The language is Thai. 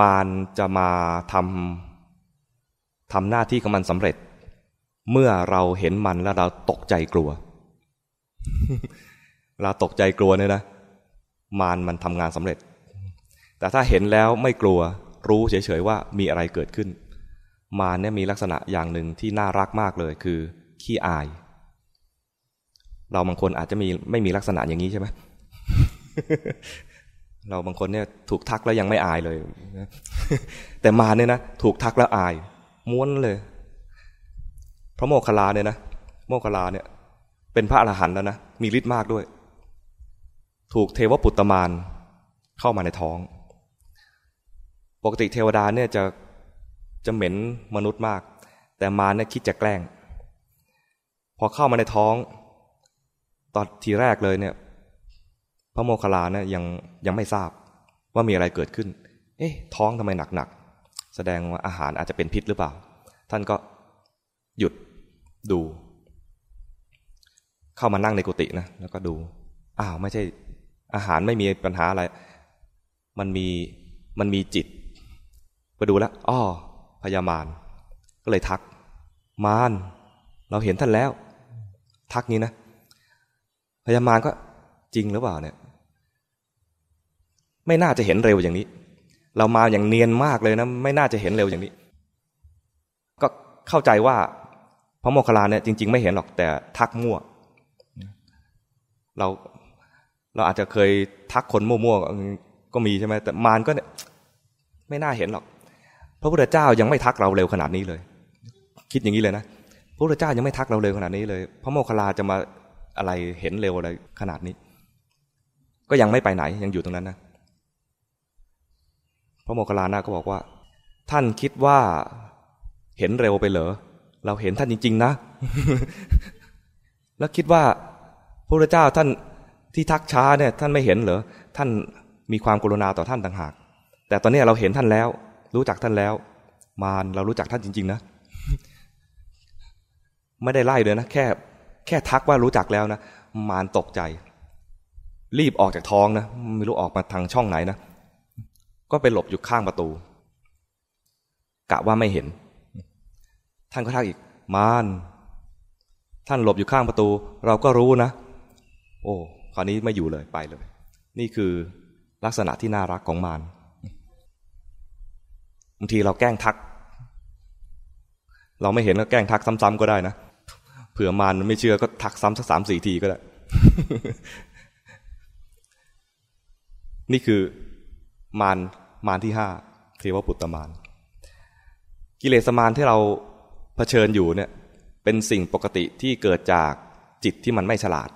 มารจะมาทำทำหน้าที่ของมันสำเร็จ เมื่อเราเห็นมันแล้วเราตกใจกลัว เราตกใจกลัวเนี่ยนะ มารมันทำงานสำเร็จ แต่ถ้าเห็นแล้วไม่กลัว รู้เฉยๆว่ามีอะไรเกิดขึ้น มารเนี่ยมีลักษณะอย่างหนึ่งที่น่ารักมากเลยคือ ขี้อาย เราบางคนอาจจะมีไม่มีลักษณะอย่างนี้ใช่ไหม เราบางคนเนี่ยถูกทักแล้วยังไม่อายเลย แต่มาเนี่ยนะถูกทักแล้วอาย ม้วนเลย พระโมคคัลลาเนี่ยนะโมคคัลลาเนี่ย เป็นพระอรหันต์แล้วนะมีฤทธิ์มากด้วย ถูกเทวปุตตมานเข้ามาในท้อง ปกติเทวดาเนี่ยจะจะเหม็นมนุษย์มาก แต่มารเนี่ยคิดจะแกล้ง พอเข้ามาในท้อง ตอนทีแรกเลยเนี่ย พระโมคคัลลานี่ยยังยังไม่ทราบว่ามีอะไรเกิดขึ้น เอ๊ะท้องทำไมหนักหนักแสดงว่าอาหารอาจจะเป็นพิษหรือเปล่า ท่านก็หยุดดู เข้ามานั่งในกุฏินะ แล้วก็ดู อ้าวไม่ใช่อาหารไม่มีปัญหาอะไร มันมีมันมีจิตไปดูแล้วอ้อพญามารก็เลยทัก มารเราเห็นท่านแล้ว ทักนี้นะพญามารก็จริงหรือเปล่าเนี่ย ไม่น่าจะเห็นเร็วอย่างนี้ เรามาอย่างเนียนมากเลยนะไม่น่าจะเห็นเร็วอย่างนี้ ก็เข้าใจว่าพระโมคคัลลาเนี่ยจริง ๆ ไม่เห็นหรอกแต่ทักมั่ว เราเราอาจจะเคยทักคนมั่วๆก็มีใช่ไหมแต่มารก็เนี่ยไม่น่าเห็นหรอก พระพุทธเจ้ายังไม่ทักเราเร็วขนาดนี้เลย คิดอย่างนี้เลยนะพระพุทธเจ้ายังไม่ทักเราเร็วขนาดนี้เลย พระโมคคัลลาจะมาอะไรเห็นเร็วอะไรขนาดนี้ ก็ยังไม่ไปไหนยังอยู่ตรงนั้นนะ ระโมคคัลลานะก็บอกว่า ท่านคิดว่าเห็นเร็วไปเหรอเราเห็นท่านจริง ๆ นะ แล้วคิดว่าพระพุทธเจ้าท่านที่ทักช้าเนี่ย ท่านไม่เห็นเหรอท่านมีความกรุณาต่อท่านต่างหาก แต่ตอนนี้เราเห็นท่านแล้ว รู้จักท่านแล้ว มารเรารู้จักท่านจริง ๆ นะ ไม่ได้ไล่เลยนะแค่ แค่ทักว่ารู้จักแล้วนะมารตกใจ รีบออกจากท้องนะไม่รู้ออกมาทางช่องไหนนะ ก็ไปหลบอยู่ข้างประตู กะว่าไม่เห็น ท่านก็ทักอีกมารท่านหลบอยู่ข้างประตู เราก็รู้นะ โอ้คราวนี้ไม่อยู่เลยไปเลย นี่คือลักษณะที่น่ารักของมารบางทีเราแกล้งทัก เราไม่เห็นก็แกล้งทักซ้ำๆก็ได้นะเผื่อมารไม่เชื่อก็ทักซ้ำสักสามสี่ทีก็ได้ นี่คือมาร มารที่ห้าเทวปุตตมารกิเลสมารที่เราเผชิญอยู่เนี่ยเป็นสิ่งปกติที่เกิดจากจิตที่มันไม่ฉลาด